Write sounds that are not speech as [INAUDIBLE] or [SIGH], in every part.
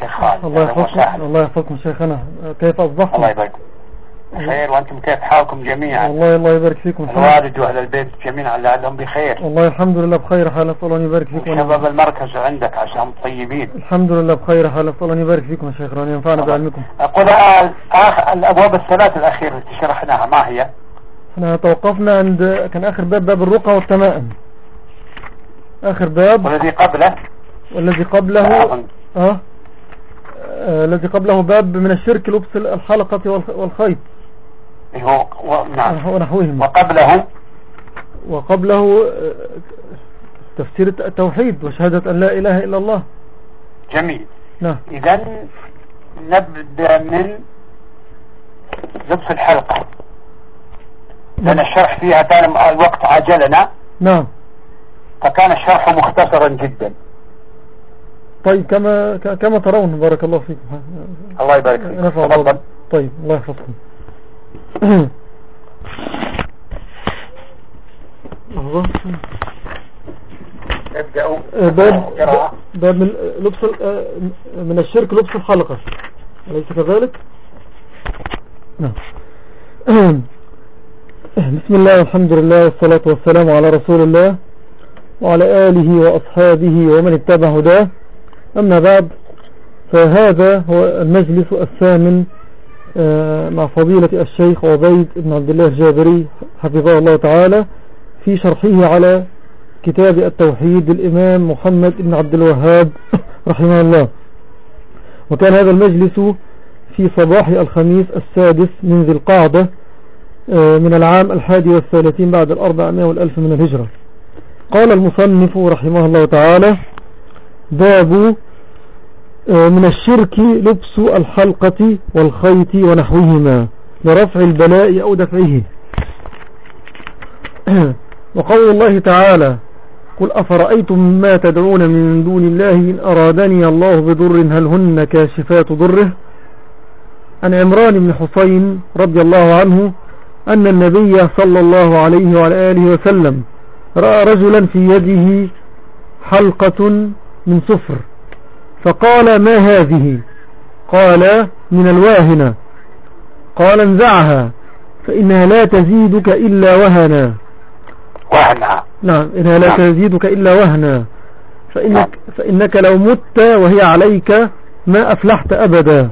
شيخ خالد الله أهلا يحفظكم. الله يحفظكم شيخنا. كيف الله أصبحتم يبارك. بخير وأنتم كيف حالكم جميعا؟ والله الله يبارك فيكم. الوالد وأهل البيت جميعا لعلهم بخير. والله الحمد لله بخير حال أسأل الله يبارك فيكم. شباب المركز عندك عشان طيبين. الحمد لله بخير حال أسأل الله يبارك فيكم يا شيخ وأن ينفعنا بعلمكم؟ أقول آه، آخ الأبواب الثلاث الأخيرة التي شرحناها ما هي؟ إحنا توقفنا عند كان آخر باب باب الرقى والتمائم. آخر باب. والذي قبله؟ والذي قبله آه؟ الذي قبله باب من الشرك لبس الحلقة والخ- والخيط. نعم. ونحوهما وقبله؟ وقبله آه، تفسير التوحيد وشهادة أن لا إله إلا الله. جميل. نعم. إذا نبدأ من لبس الحلقة. لأن الشرح فيها كان الوقت عجلنا نعم. فكان الشرح مختصرا جدا. طيب كما كما ترون بارك الله فيكم. الله يبارك فيك. نفع تفضل. الله. طيب الله يحفظكم. لحظة. باب. باب من لبس آه، من الشرك لبس الحلقة أليس كذلك؟ نعم. [CLEARS THROAT] بسم الله والحمد لله والصلاة والسلام على رسول الله وعلى آله وأصحابه ومن اتبع هداه. أما بعد فهذا هو المجلس الثامن آه، مع فضيلة الشيخ عبيد بن عبد الله الجابري حفظه الله تعالى في شرحه على كتاب التوحيد للإمام محمد بن عبد الوهاب [LAUGHS] رحمه الله. وكان هذا المجلس في صباح الخميس السادس من ذي القعدة آه، من العام الحادي والثلاثين بعد الأربعمائة والألف من الهجرة. قال المصنف رحمه الله تعالى باب آه، من الشرك لبس الحلقة والخيط ونحوهما لرفع البلاء أو دفعه. [CLEARS THROAT] وقول الله تعالى قل أفرأيتم ما تدعون من دون الله إن أرادني الله بضر هل هن كاشفات ضره؟ عن عمران بن حسين رضي الله عنه أن النبي صلى الله عليه وعلى آله وسلم رأى رجلا في يده حلقة من صفر. فقال ما هذه؟ قال من الواهنة. قال انزعها. فإنها لا تزيدك إلا وهنا. وهنها نعم إنها لا نعم. تزيدك إلا وهنا. فإنك, فإنك لو مت وهي عليك ما أفلحت أبدا.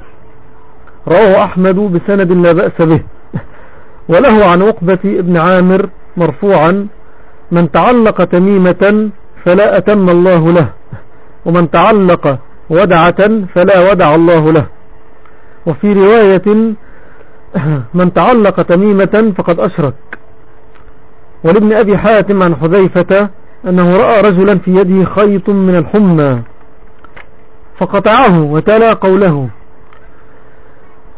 رواه أحمد بسند لا بأس به. [LAUGHS] وله عن عقبة ابن عامر مرفوعا من تعلق تميمة فلا أتم الله له. ومن تعلق ودعة فلا ودع الله له. وفي رواية [CLEARS THROAT] من تعلق تميمة فقد أشرك. ولابن أبي حاتم عن حذيفة أنه رأى رجلا في يده خيط من الحمى فقطعه وتلا قوله.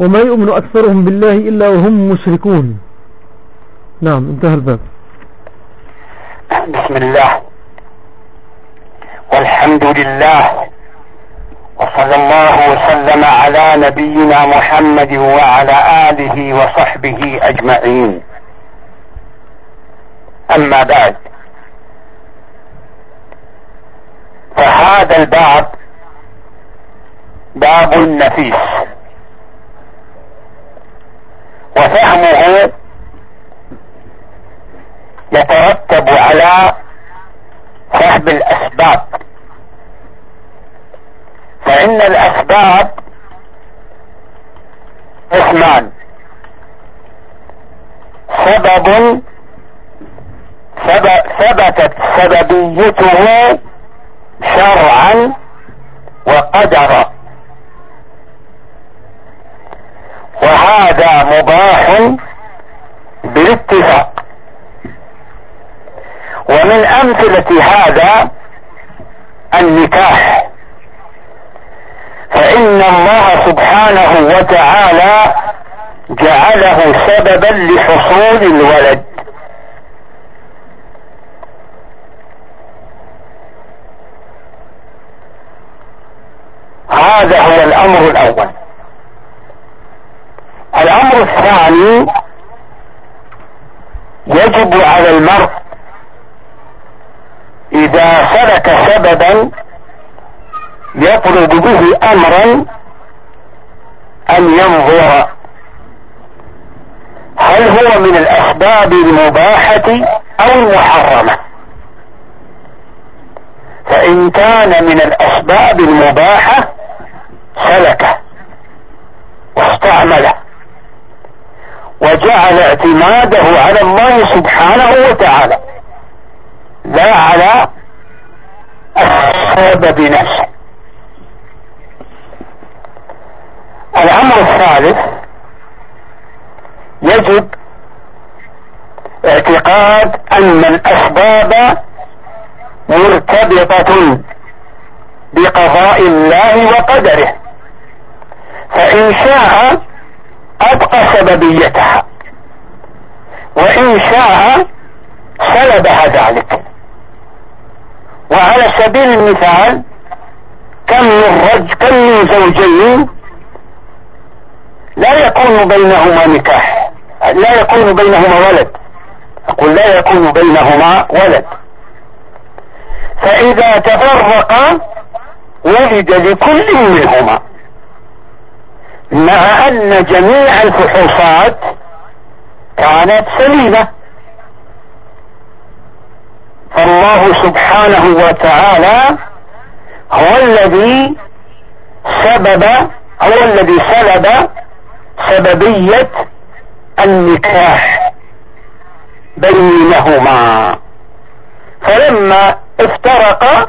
وما يؤمن أكثرهم بالله إلا وهم مشركون. نعم انتهى الباب. بسم الله. والحمد لله وصلى الله وسلم على نبينا محمد وعلى آله وصحبه أجمعين. أما بعد فهذا الباب باب نفيس. وفهمه يترتب على فهم الأسباب. فإن الأسباب قسمان سبب سب- ثبتت سببيته شرعا وقدرا. وهذا مباح بالاتفاق. ومن أمثلة هذا النكاح. فإن الله سبحانه وتعالى جعله سببا لحصول الولد. هذا هو الأمر الأول. الأمر الثاني يجب على المرء إذا سلك سببا يطلب به امرا أن ينظر. هل هو من الأسباب المباحة أو المحرمة؟ فإن كان من الأسباب المباحة سلكه واستعمله وجعل اعتماده على الله سبحانه وتعالى لا على السبب نفسه الأمر الثالث يجب اعتقاد أن الأسباب مرتبطة بقضاء الله وقدره فإن شاء أبقى سببيتها وإن شاء سلبها ذلك. وعلى سبيل المثال كم من رج كم من زوجين لا يكون بينهما نكاح. لا يكون بينهما ولد. أقول لا يكون بينهما ولد. فإذا تفرقا ولد لكل منهما. مع أن جميع الفحوصات كانت سليمة. فالله سبحانه وتعالى هو الذي سبب هو الذي سلب سببية النكاح بينهما. فلما افترقا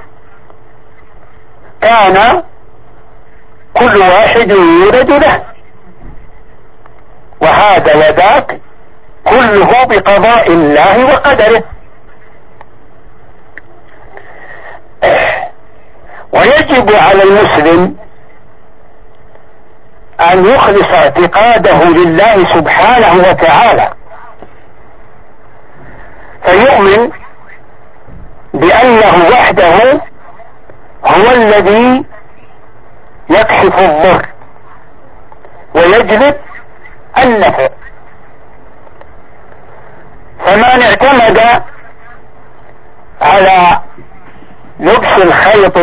كان كل واحد يولد له. وهذا وذاك كله بقضاء الله وقدره. ويجب على المسلم أن يخلص اعتقاده لله سبحانه وتعالى. فيؤمن بأنه وحده هو الذي يكشف الضر ويجلب النفع فمن اعتمد على لبس الخيط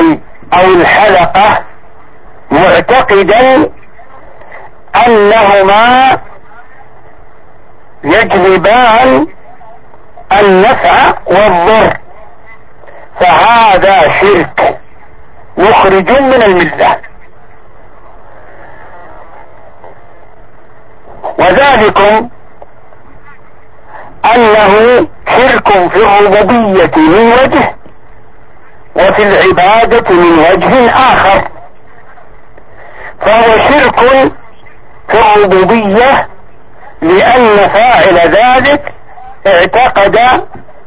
أو الحلقة معتقدا أنهما يجلبان النفع والضر. فهذا شرك مخرج من الملة. وذلكم أنه شرك في الربوبية من وجه وفي العبادة من وجه آخر. فهو شرك في الربوبية لأن فاعل ذلك اعتقد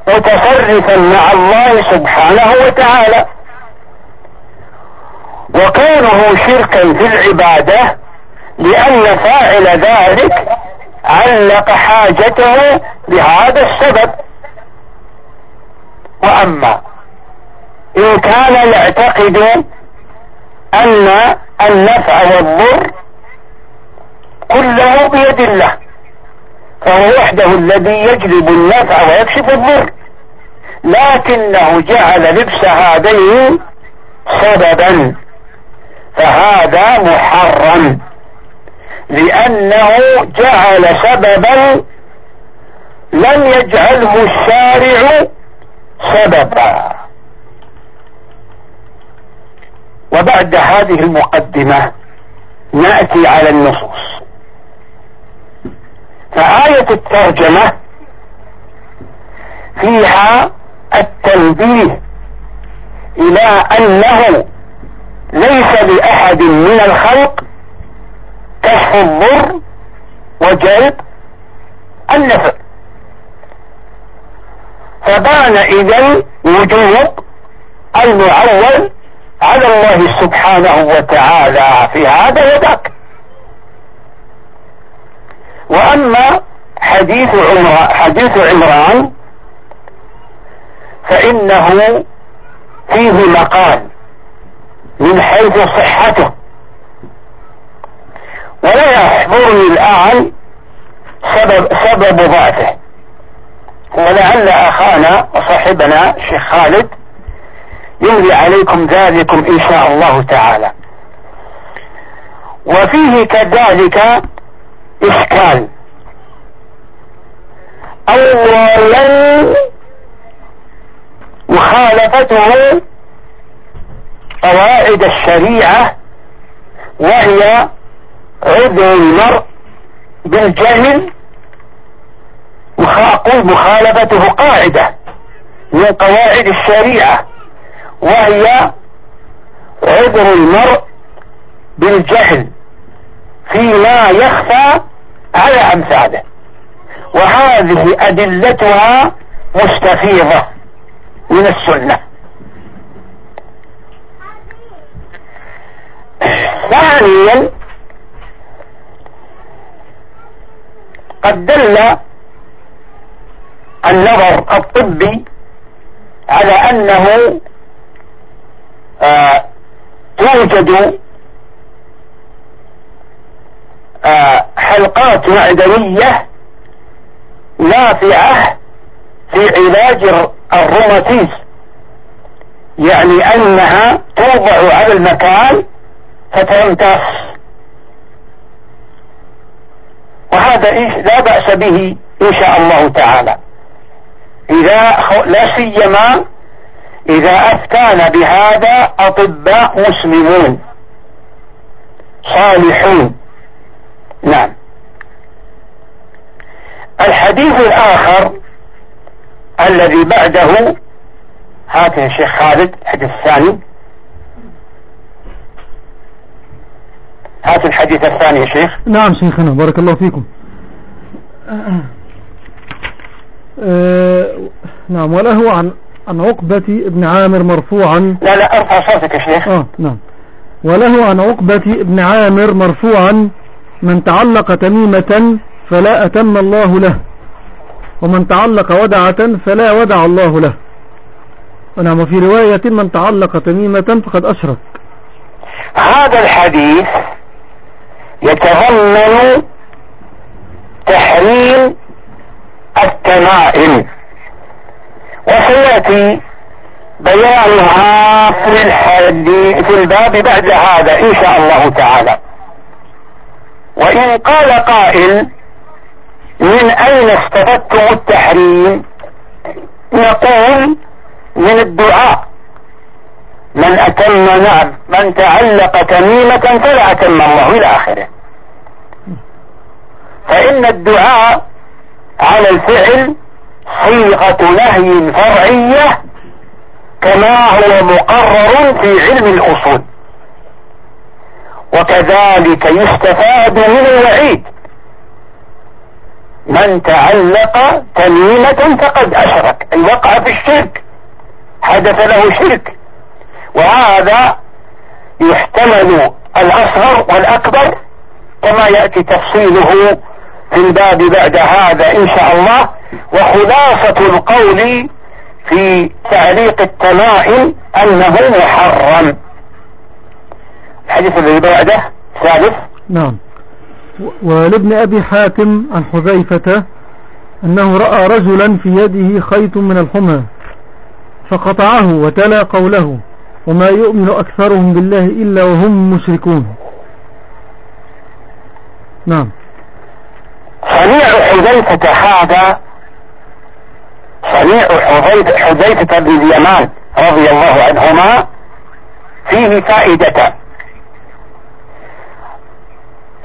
متصرفا مع الله سبحانه وتعالى. وكونه شركا في العبادة لأن فاعل ذلك علق حاجته بهذا السبب. وأما إن كان يعتقد أن النفع والضر كله بيد الله. فهو وحده الذي يجلب النفع ويكشف الضر. لكنه جعل لبس هذين سببا. فهذا محرم. لأنه جعل سببا لم يجعله الشارع سببا. وبعد هذه المقدمة نأتي على النصوص. فآية الترجمة فيها التنبيه إلى أنه ليس لأحد من الخلق كشف الضر وجلب النفع. فبان إذا وجوب المعول على الله سبحانه وتعالى في هذا وذاك. وأما حديث عمران حديث عمران فإنه فيه مقال من حيث صحته. ولا يحضرني الآن سبب, سبب ضعفه. ولعل أخانا وصاحبنا الشيخ خالد يملي عليكم ذلكم إن شاء الله تعالى. وفيه كذلك إشكال. أولا مخالفته قواعد الشريعة وهي عذر المرء بالجهل أقول مخالفته قاعدة من قواعد الشريعة وهي عذر المرء بالجهل فيما يخفى على أمثاله وهذه أدلتها مستفيضة من السنة. ثانيا قد دل النظر الطبي على أنه آه توجد حلقات معدنية نافعة في علاج الروماتيز. يعني أنها توضع على المكان فتمتص وهذا لا بأس به إن شاء الله تعالى. إذا لا سيما إذا أفتانا بهذا أطباء مسلمون صالحون. نعم. الحديث الآخر الذي بعده هات يا شيخ خالد الحديث الثاني. هات الحديث الثاني يا شيخ. نعم شيخنا بارك الله فيكم. أه نعم وله عن عن عقبة ابن عامر مرفوعا. لا لا أرفع صوتك يا شيخ. آه نعم. وله عن عقبة ابن عامر مرفوعا. من تعلق تميمة فلا أتم الله له. ومن تعلق ودعة فلا ودع الله له. ونعم وفي رواية من تعلق تميمة فقد أشرك. هذا الحديث يتضمن تحريم التمائم. وسيأتي بيانها في الحديث في الباب بعد هذا إن شاء الله تعالى. وإن قال قائل من أين استفدتم التحريم؟ نقول من الدعاء. من أتم نعم من تعلق تميمة فلا أتم الله إلى آخره. فإن الدعاء على الفعل صيغة نهي فرعية كما هو مقرر في علم الأصول. وكذلك يستفاد من الوعيد. من تعلق تميمة فقد أشرك. أي وقع في الشرك. حدث له شرك. وهذا يحتمل الأصغر والأكبر كما يأتي تفصيله في الباب بعد هذا إن شاء الله. وخلاصة القول في تعليق التمائم أنه محرم. الحديث الذي بعده ثالث. نعم. ولابن أبي حاتم عن حذيفة أنه رأى رجلا في يده خيط من الحمى فقطعه وتلا قوله وما يؤمن أكثرهم بالله إلا وهم مشركون. نعم. صنيع حذيفة هذا صنيع حذيفة بن اليمان رضي الله عنهما فيه فائدة.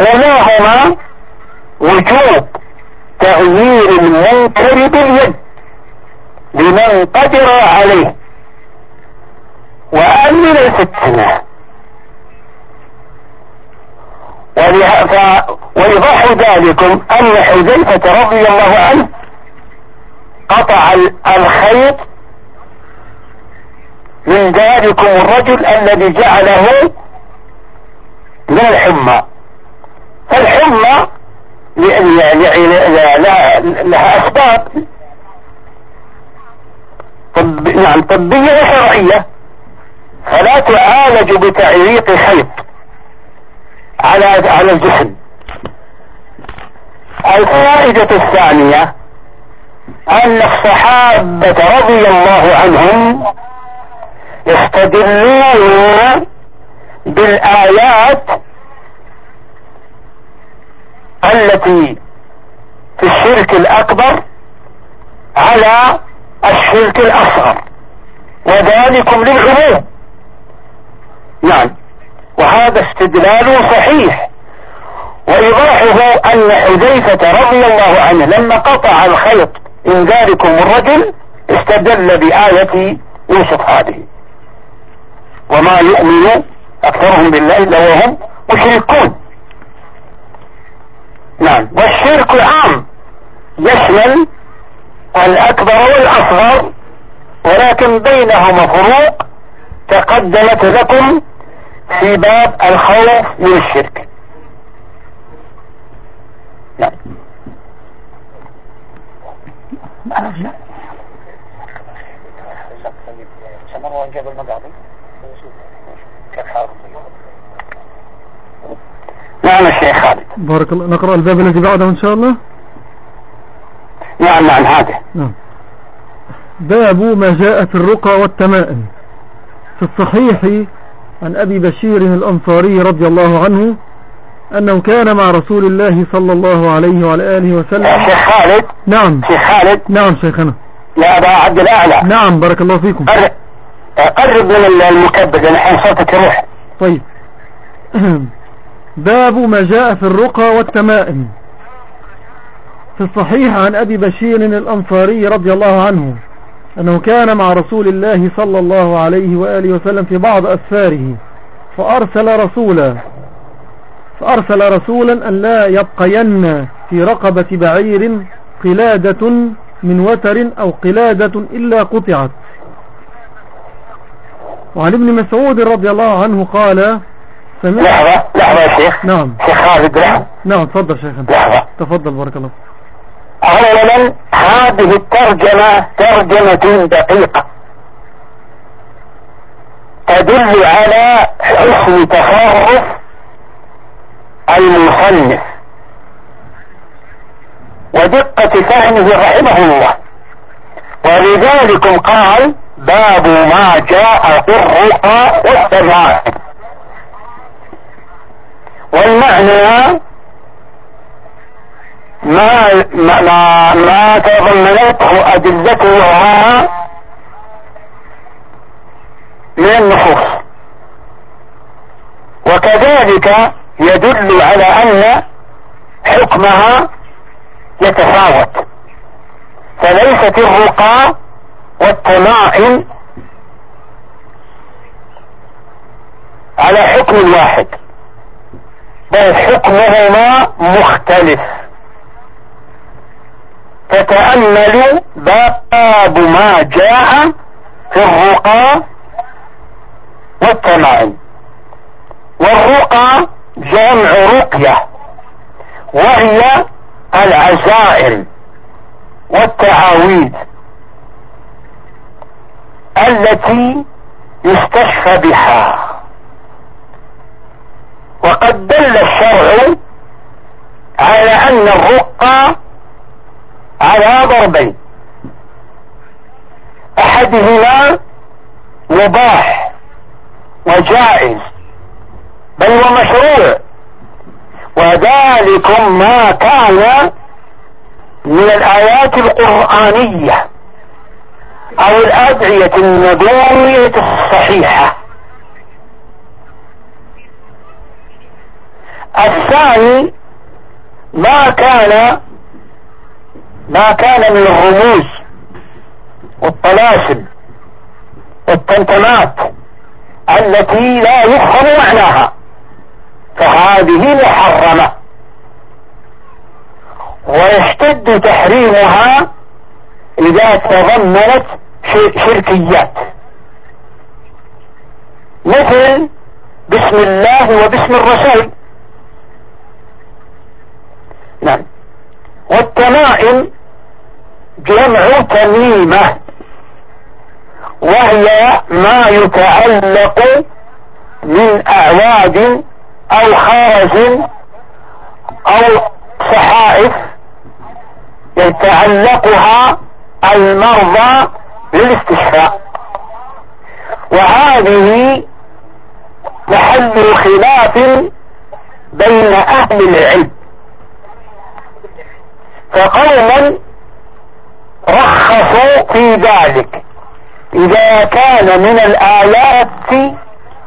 أولاهما وجوب تغيير المنكر باليد لمن قدر عليه وأمن الفتنة. ويضح ذلكم أن حذيفة رضي الله عنه قطع الخيط من ذلكم الرجل الذي جعله من الحمى فالحمى لها أسباب. طب نعم طبية وشرعية. فلا تعالج بتعليق خيط على على الجسم. الفائدة الثانية أن الصحابة رضي الله عنهم يستدلون بالآيات التي في الشرك الأكبر على الشرك الأصغر. وذلكم للعموم. نعم. وهذا استدلال صحيح. وإيضاحه أن حذيفة رضي الله عنه لما قطع الخيط إن ذلكم الرجل استدل بآية يوسف هذه. وما يؤمن أكثرهم بالله إلا وهم مشركون. نعم. والشرك عام. يشمل الأكبر والأصغر ولكن بينهما فروق تقدمت لكم في باب الخوف من الشرك. نعم. نعم الشيخ خالد. بارك الله نقرأ الباب الذي بعده إن شاء الله. نعم نعم هذا. نعم. باب ما جاء في الرقى والتمائم. في الصحيح عن أبي بشير الأنصاري رضي الله عنه أنه كان مع رسول الله صلى الله عليه وعلى آله وسلم. شيخ خالد. نعم. شيخ خالد. نعم شيخنا. يا أبا عبد الأعلى. نعم بارك الله فيكم. قرب من المكبد الحين صوتك يروح. طيب. [CLEARS THROAT] باب ما جاء في الرقى والتمائم. في الصحيح عن أبي بشير الأنصاري رضي الله عنه أنه كان مع رسول الله صلى الله عليه وآله وسلم في بعض أسفاره فأرسل رسولا فأرسل رسولا أن لا يبقين في رقبة بعير قلادة من وتر أو قلادة إلا قطعت. وعن ابن مسعود رضي الله عنه قال لحظة لحظة يا شيخ. نعم. شيخ خالد لحظة نعم تفضل شيخ. لحظة. تفضل بارك الله اولا هذه الترجمة ترجمة دقيقة. تدل على حسن تصرف المصنف. ودقة فهمه رحمه الله. ولذلك قال باب ما جاء في الرقى والسماء. والمعنى ما ما ما تضمنته أدلتها من النصوص وكذلك يدل على أن حكمها يتفاوت. فليست الرقى والتمائم على حكم واحد. حكمهما مختلف. تتأمل باب ما جاء في الرقى والتمائم. والرقى جمع رقية وهي العزائم والتعاويذ التي يستشفى بها. وقد دل الشرع على أن الرقى على ضربين. أحدهما مباح وجائز بل ومشروع وذلك ما كان من الآيات القرآنية أو الأدعية النبوية الصحيحة. الثاني ما كان ما كان من الرموز والطلاسم والتنتمات التي لا يفهم معناها فهذه محرمة. ويشتد تحريمها إذا تضمنت شركيات. مثل بسم الله وباسم الرسول نعم والتمائم جمع تميمة وهي ما يتعلق من أعواد أو خارج أو صحائف يتعلقها المرضى للاستشفاء. وهذه محل خلاف بين أهل العلم. فقوم رخصوا في ذلك. إذا كان من الآيات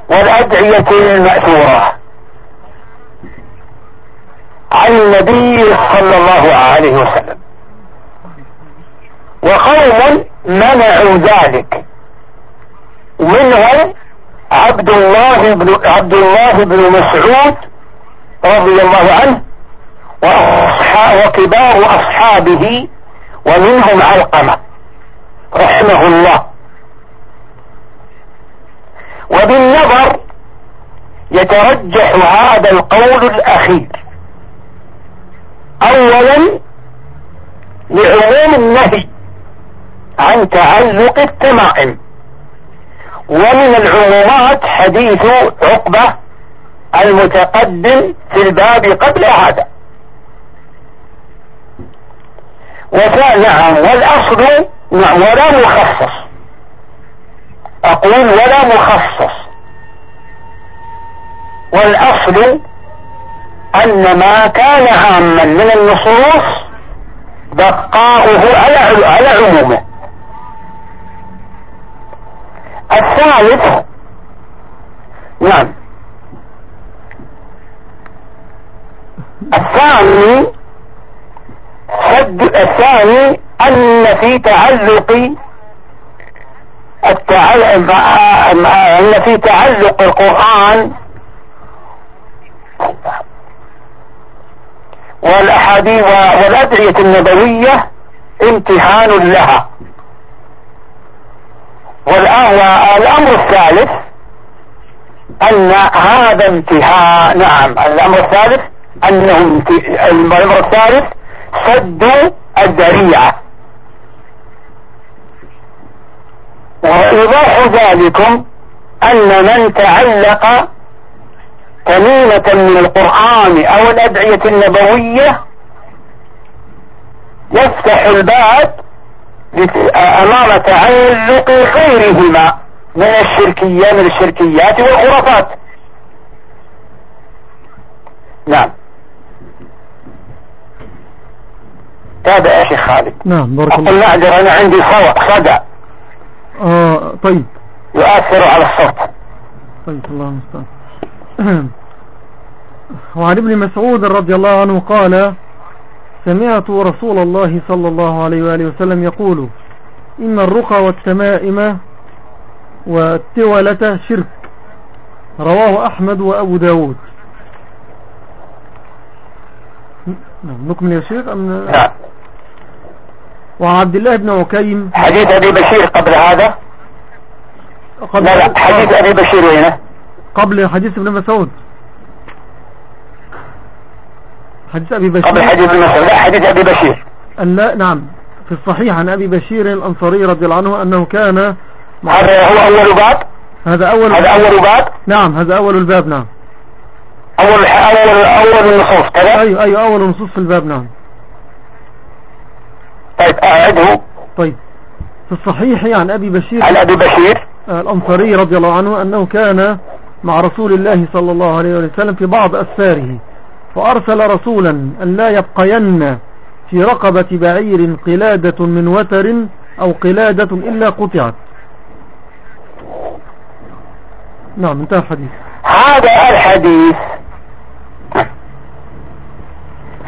والأدعية المأثورة. عن النبي صلى الله عليه وسلم. وقوم منعوا ذلك. ومنهم عبد الله بن عبد الله بن مسعود رضي الله عنه وكبار أصحابه ومنهم علقمة رحمه الله. وبالنظر يترجح هذا القول الأخير. أولا لعموم النهي عن تعلق التمائم. ومن العمومات حديث عقبة المتقدم في الباب قبل هذا. وكان نعم والأصل نعم ولا مخصص. أقول ولا مخصص. والأصل أن ما كان عاما من النصوص بقاؤه على على عمومه الثالث نعم. الثاني حد الثاني أن في تعلق أن في تعلق القرآن والأحاديث والأدعية النبوية امتحان لها. والأمر الثالث أن هذا امتحان نعم الأمر الثالث أنه الأمر الثالث سد الذريعة. وإيضاح ذلكم أن من تعلق تميمة من القرآن أو الأدعية النبوية يفتح الباب أمام تعلق غيرهما من الشركية من الشركيات والخرافات. نعم. تابع يا شيخ خالد. نعم بارك الله أقول معذر أنا عندي صوت. صدى. آه طيب. يؤثر على الصوت. طيب الله المستعان. [CLEARS THROAT] وعن ابن مسعود رضي الله عنه قال سمعت رسول الله صلى الله عليه وآله وسلم يقول إن الرقى والتمائم والتولة شرك. رواه أحمد وأبو داود. نعم نكمل يا شيخ أم؟ نعم. وعن عبد الله بن عكيم. حديث أبي بشير قبل هذا؟ قبل لا لا حديث أبي بشير هنا. قبل حديث ابن مسعود. حديث أبي بشير. قبل حديث ابن مسعود. لا حديث أبي بشير. لا نعم. في الصحيح عن أبي بشير الأنصاري رضي الله عنه أنه كان هذا هو أول باب؟ هذا أول هذا أول باب؟ نعم هذا أول الباب نعم. أول أول أول النصوص كذا؟ أيوة أيوة أول نصوص في الباب نعم. طيب أعده. طيب. في الصحيح عن أبي بشير عن أبي بشير. الأنصاري رضي الله عنه أنه كان مع رسول الله صلى الله عليه وسلم في بعض أسفاره فأرسل رسولا أن لا يبقين في رقبة بعير قلادة من وتر أو قلادة إلا قطعت. نعم انتهى الحديث. هذا الحديث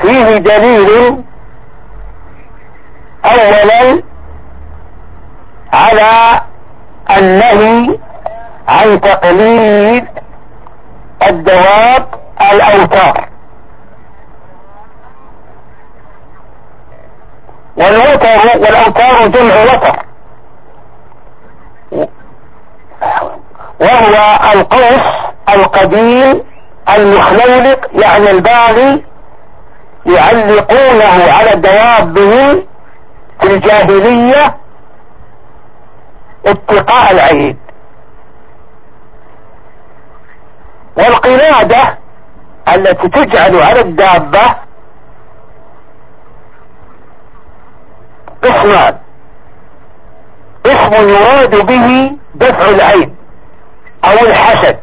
فيه دليل اولا على النهي عن تقليد الدواب الأوتار. والوتر والأوتار جمع وتر. وهو القوس القديم المخلولق يعني الباغي يعلقونه على دوابهم في الجاهلية اتقاء العيد. والقلادة التي تجعل على الدابة قسمان اسم يراد به دفع العين أو الحسد.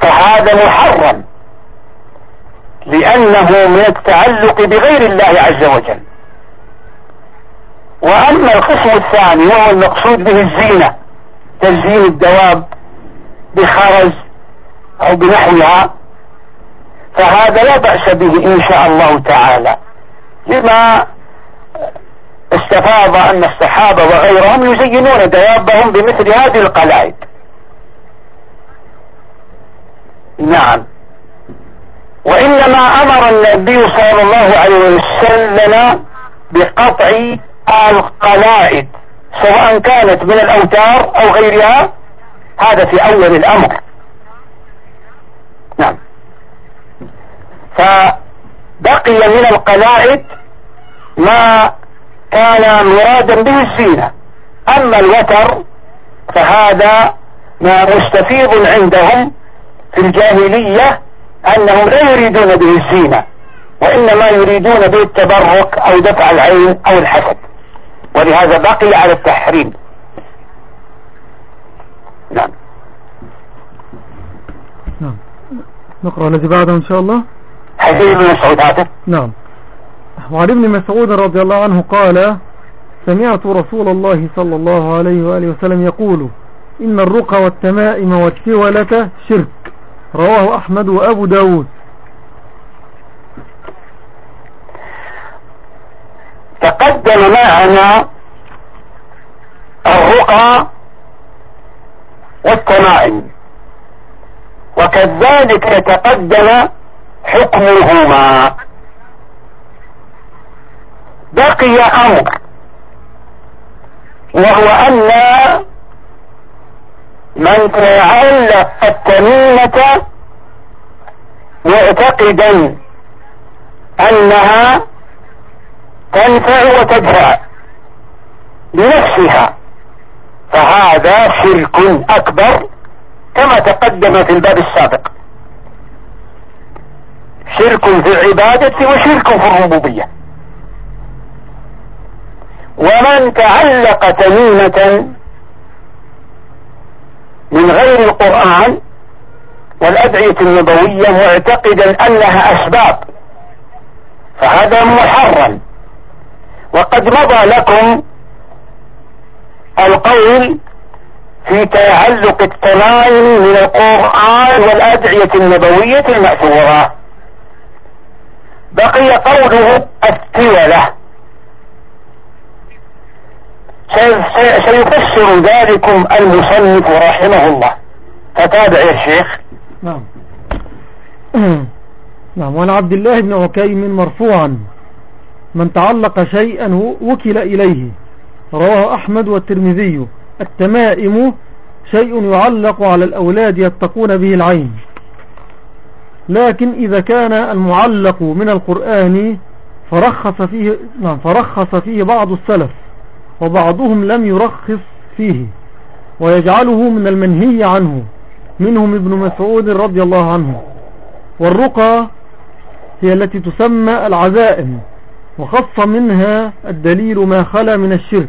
فهذا محرم. لأنه من التعلق بغير الله عز وجل. وأما القسم الثاني وهو المقصود به الزينة تزيين الدواب بخرز أو بنحوها فهذا لا بأس به إن شاء الله تعالى. لما استفاض أن الصحابة وغيرهم يزينون دوابهم بمثل هذه القلائد. نعم. وإنما أمر النبي صلى الله عليه وسلم بقطع القلائد سواء كانت من الأوتار أو غيرها هذا في أول الأمر. نعم. فبقي من القلائد ما كان مرادا به الزينة. أما الوتر فهذا ما مستفيض عندهم في الجاهلية أنهم لا يريدون به الزينة وإنما يريدون به التبرك أو دفع العين أو الحسد. ولهذا بقي على التحريم. نعم. نعم. نقرأ الذي بعده إن شاء الله. حديث ابن مسعود هذا نعم. وعن ابن مسعود رضي الله عنه قال سمعت رسول الله صلى الله عليه وآله وسلم يقول إن الرقى والتمائم والتولة شرك. رواه أحمد وأبو داود. تقدم معنا الرقى والتمائم وكذلك يتقدم حكمهما. بقي أمر وهو أن من تعلق التميمة معتقدا أنها تنفع وتدفع بنفسها فهذا شرك أكبر كما تقدم في الباب السابق. شرك في العبادة وشرك في الربوبية. ومن تعلق تميمة من غير القرآن والأدعية النبوية معتقدا أنها أسباب فهذا محرم. وقد مضى لكم القول في تعلق التمائم من القرآن والأدعية النبوية المأثورة. بقي قوله التولة. سيفسر ذلكم المصنف رحمه الله. فتابع يا شيخ. نعم. نعم. وعن عبد الله بن عكيم مرفوعا من تعلق شيئا وكل إليه. رواه أحمد والترمذي. التمائم شيء يعلق على الأولاد يتقون به العين. لكن إذا كان المعلق من القرآن فرخص فيه, نعم فرخص فيه بعض السلف. وبعضهم لم يرخص فيه ويجعله من المنهي عنه. منهم ابن مسعود رضي الله عنه. والرقى هي التي تسمى العزائم وخص منها الدليل ما خلا من الشرك.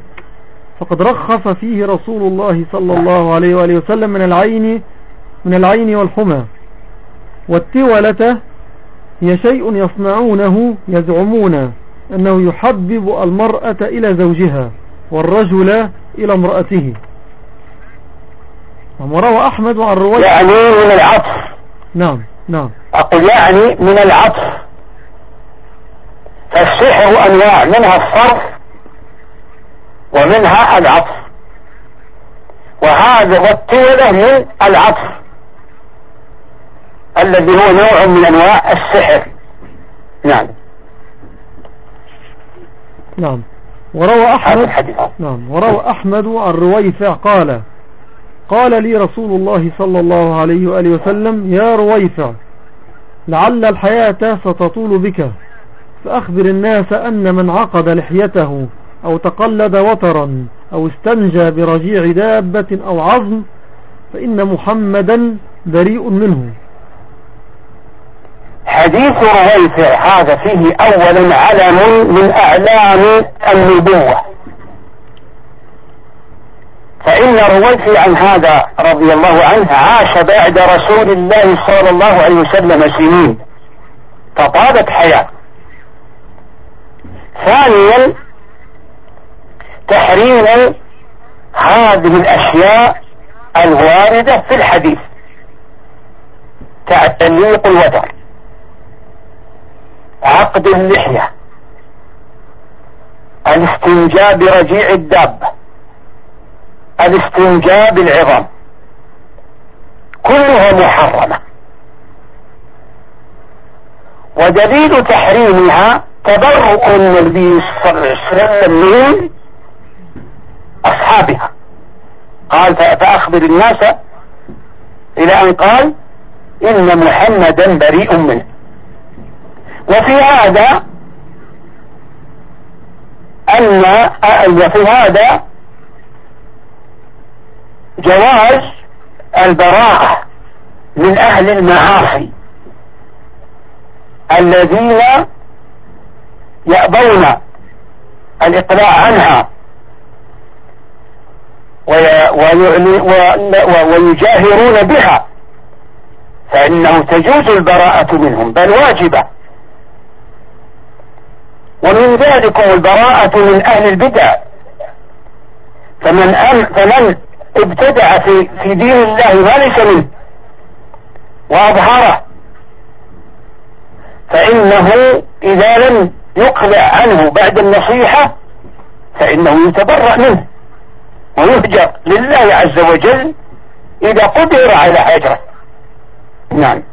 فقد رخص فيه رسول الله صلى الله عليه وآله وسلم من العين من العين والحمى. والتولة هي شيء يصنعونه يزعمون أنه يحبب المرأة إلى زوجها. والرجل إلى امرأته. وروى أحمد عن رواية يعني من العطف. نعم نعم. أقول يعني من العطف. فالسحر أنواع منها الصرف ومنها العطف. وهذا والتولة من العطف. الذي هو نوع من أنواع السحر. نعم. نعم. وروى أحمد نعم وروى أحمد عن قال قال لي رسول الله صلى الله عليه وآله وسلم يا رويفع لعل الحياة ستطول بك فأخبر الناس أن من عقد لحيته أو تقلد وترا أو استنجى برجيع دابة أو عظم فإن محمدا بريء منه. حديث رويفع هذا فيه اولا علم من أعلام النبوة. فإن رويثي عن هذا رضي الله عنه عاش بعد رسول الله صلى الله عليه وسلم سنين فطابت حياة. ثانيا تحريم هذه الأشياء الواردة في الحديث. كالتليق الوتر. عقد اللحية. الاستنجاء برجيع الدابة الاستنجاء بالعظام. كلها محرمة. ودليل تحريمها تبرؤ النبي صلى الله عليه وسلم من أصحابها. قال فأخبر الناس إلى أن قال إن محمدا بريء منه. وفي هذا أن وفي هذا جواز البراءة من أهل المعاصي الذين يأبون الإقلاع عنها ويجاهرون بها فإنه تجوز البراءة منهم بل واجبة. ومن ذلكم البراءة من أهل البدع. فمن أم فمن ابتدع في في دين الله ما ليس منه وأظهره فإنه إذا لم يقلع عنه بعد النصيحة فإنه يتبرأ منه ويهجر لله عز وجل إذا قدر على هجره نعم.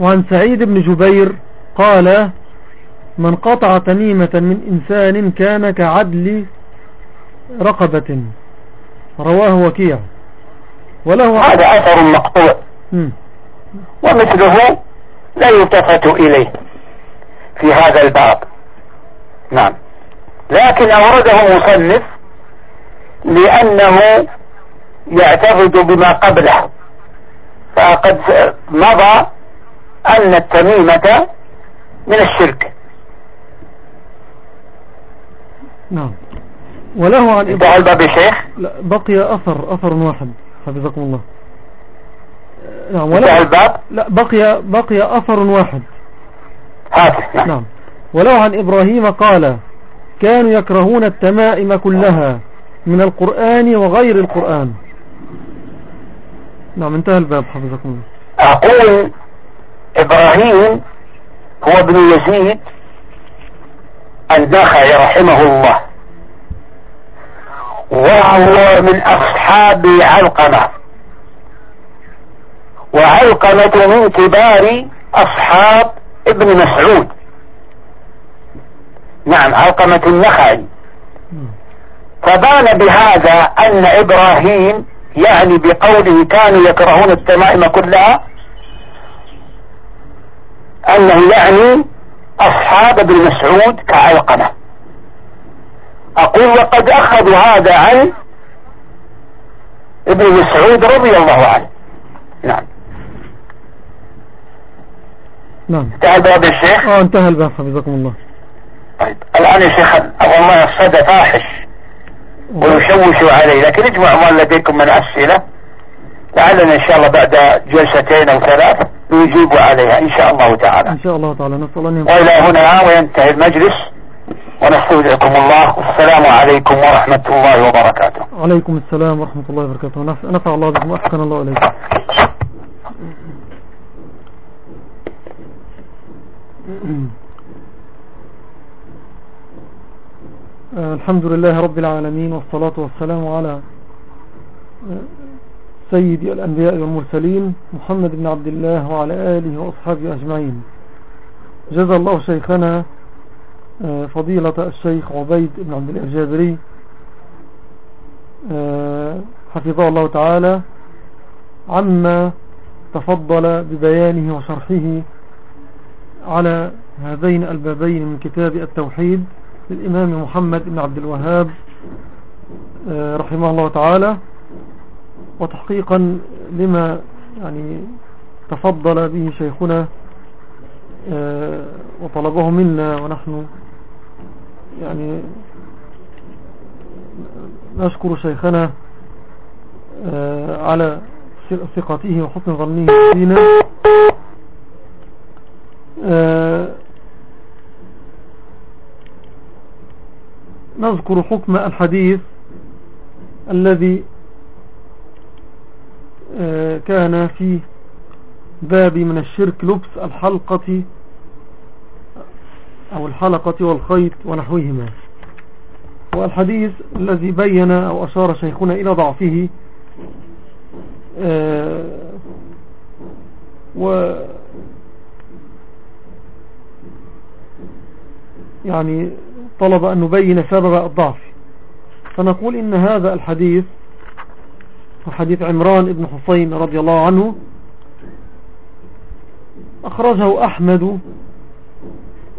وعن سعيد بن جبير قال من قطع تميمة من إنسان كان كعدل رقبة. رواه وكيع. وله هذا أثر مقطوع. ومثله لا يلتفت إليه في هذا الباب. نعم. لكن أورده مصنف لأنه يعتقد بما قبله. فقد مضى أن التميمة من الشرك. نعم. وله عن انتهى الباب يا شيخ لا بقي أثر أثر واحد حفظكم الله. نعم وله الباب لا بقي بقي أثر واحد. هذا نعم. نعم. وله عن إبراهيم قال كانوا يكرهون التمائم كلها من القرآن وغير القرآن. نعم انتهى الباب حفظكم الله. أقول إبراهيم هو ابن يزيد النخعي رحمه الله. وهو من أصحاب علقمة. وعلقمة من كبار أصحاب ابن مسعود. نعم علقمة النخعي. فبان بهذا أن إبراهيم يعني بقوله كانوا يكرهون التمائم كلها أنه يعني أصحاب ابن مسعود كعلقمة. أقول وقد أخذوا هذا عن ابن مسعود رضي الله عنه. نعم. نعم. انتهى الباب يا شيخ؟ آه انتهى الباب حفظكم الله. طيب الآن يا شيخ والله الصدى فاحش ويشوشوا عليه لكن اجمعوا ما لديكم من أسئلة لعلنا إن شاء الله بعد جلستين أو ثلاث نجيب عليها إن شاء الله تعالى. إن شاء الله تعالى. نسأل الله وإلى هنا وينتهي المجلس. ونستودعكم الله. والسلام عليكم ورحمة الله وبركاته. عليكم السلام ورحمة الله وبركاته. نفع الله بكم. أحسن الله إليكم [CLEARS THROAT] آه، الحمد لله رب العالمين والصلاة والسلام على سيد الأنبياء والمرسلين محمد بن عبد الله وعلى آله وأصحابه أجمعين. جزا الله شيخنا آه، فضيلة الشيخ عبيد بن عبد الجابري حفظه الله تعالى عما تفضل ببيانه وشرحه على هذين البابين من كتاب التوحيد للإمام محمد بن عبد الوهاب آه، رحمه الله تعالى. وتحقيقا لما يعني تفضل به شيخنا آه، وطلبه منا ونحن يعني نشكر شيخنا على ثقته وحسن ظنه فينا. نذكر حكم الحديث الذي آه، كان في باب من الشرك لبس الحلقة أو الحلقة والخيط ونحوهما. والحديث الذي بين أو أشار شيخنا إلى ضعفه آه، و يعني طلب أن نبين سبب الضعف. فنقول إن هذا الحديث حديث عمران بن حسين رضي الله عنه. أخرجه أحمد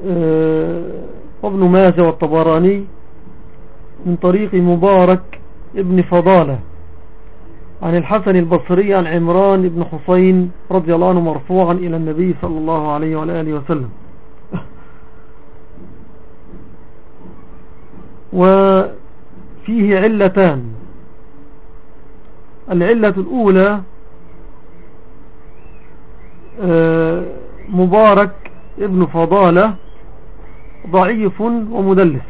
آه، وابن ماجه والطبراني من طريق مبارك ابن فضالة. عن الحسن البصري عن عمران بن حسين رضي الله عنه مرفوعا إلى النبي صلى الله عليه وآله وسلم. [LAUGHS] وفيه علتان. العلة الأولى آه، مبارك ابن فضالة ضعيف ومدلس.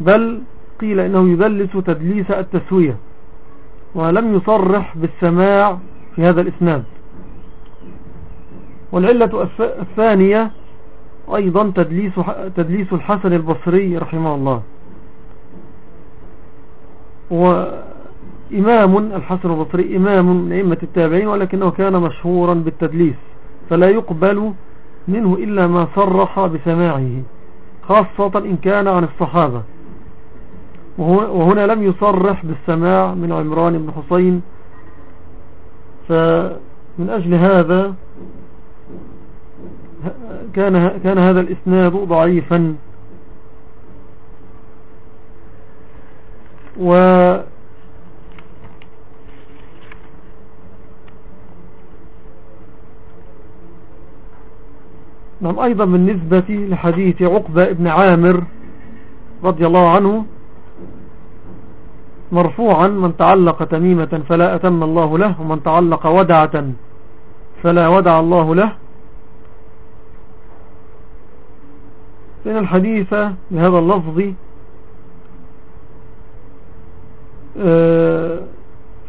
بل قيل إنه يدلس تدليس التسوية ولم يصرح بالسماع في هذا الإسناد. والعلة الثانية أيضا تدليس, تدليس الحسن البصري رحمه الله. وإمام الحسن البصري إمام من أئمة التابعين ولكنه كان مشهورا بالتدليس فلا يقبل منه إلا ما صرح بسماعه خاصة إن كان عن الصحابة. وهنا لم يصرح بالسماع من عمران بن حسين فمن أجل هذا كان, كان هذا الإسناد ضعيفا. و نعم أيضا بالنسبة لحديث عقبة ابن عامر رضي الله عنه مرفوعا من تعلق تميمة فلا أتم الله له ومن تعلق ودعة فلا ودع الله له. فإن الحديث بهذا اللفظ آه،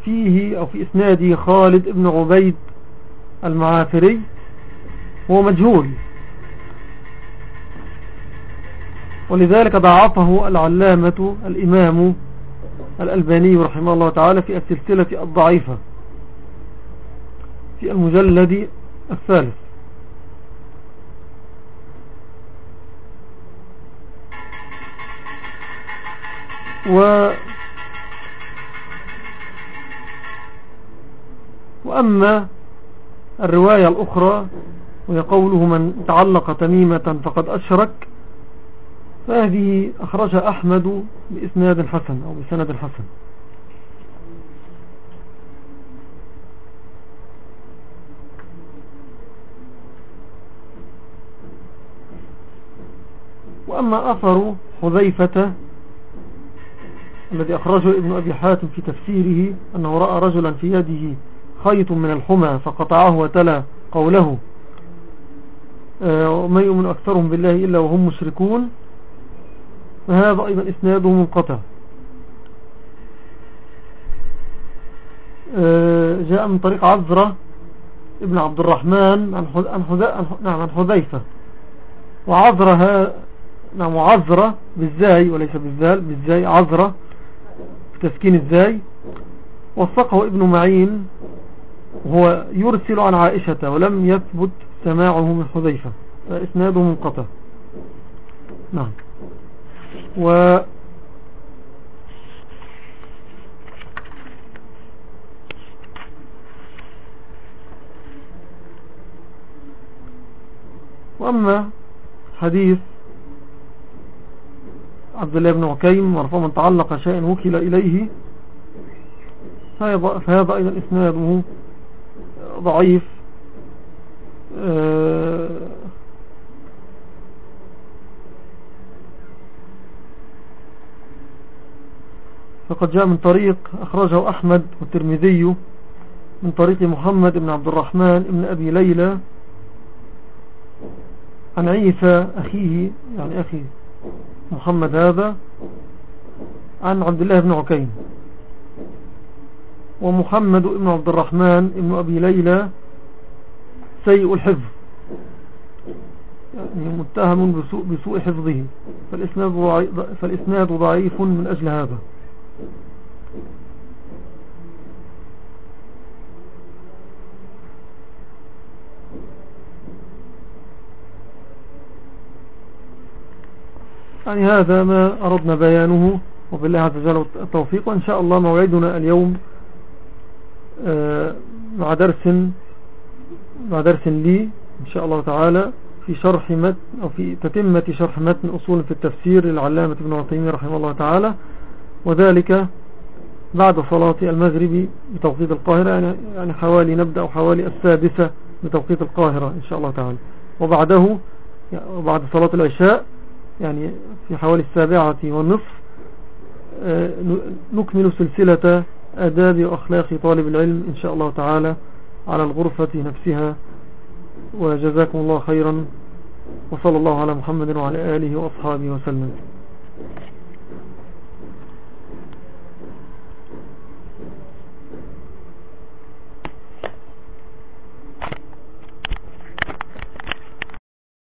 فيه أو في إسناده خالد ابن عبيد المعافري هو مجهول. ولذلك ضعفه العلامة الإمام الألباني رحمه الله تعالى في السلسلة الضعيفة في المجلد الثالث. و وأما الرواية الأخرى وهي قوله من تعلق تميمة فقد أشرك فهذه أخرجها أحمد بإسناد حسن أو بسند حسن. وأما أثر حذيفة الذي أخرجه ابن أبي حاتم في تفسيره أنه رأى رجلا في يده خيط من الحمى فقطعه وتلا قوله. آه، وما يؤمن أكثرهم بالله إلا وهم مشركون. فهذا أيضا إسناده منقطع. آه، جاء من طريق عذرة ابن عبد الرحمن عن نعم عن حذيفة. وعذرة نعم وعذرة بالزاي وليس بالذال بالزاي عذرة تسكين الزاي. وثقه ابن معين وهو يرسل عن عائشة ولم يثبت سماعه من حذيفة فإسناده منقطع. نعم. و وأما حديث عبد الله بن عكيم مرفوع من تعلق شيء وكل إليه فهذا أيضا إسناده ضعيف آه، فقد جاء من طريق أخرجه أحمد والترمذي من طريق محمد بن عبد الرحمن بن أبي ليلى عن عيسى أخيه يعني أخي محمد هذا عن عبد الله بن عكيم. ومحمد بن عبد الرحمن بن أبي ليلى سيء الحفظ. يعني متهم بسوء, بسوء حفظه فالإسناد, فالإسناد ضعيف من أجل هذا. يعني هذا ما أردنا بيانه. وبالله عز وجل التوفيق. وإن شاء الله موعدنا اليوم مع درس مع درس لي إن شاء الله تعالى في شرح متن أو في تتمة شرح متن أصول في التفسير للعلامة ابن عثيمين رحمه الله تعالى. وذلك بعد صلاة المغرب بتوقيت القاهرة يعني, يعني حوالي نبدأ حوالي السادسة بتوقيت القاهرة إن شاء الله تعالى. وبعده وبعد صلاة العشاء يعني في حوالي السابعة والنصف آه، نكمل سلسلة آداب وأخلاق طالب العلم إن شاء الله تعالى على الغرفة نفسها. وجزاكم الله خيرا. وصلى الله على محمد وعلى آله وأصحابه وسلم.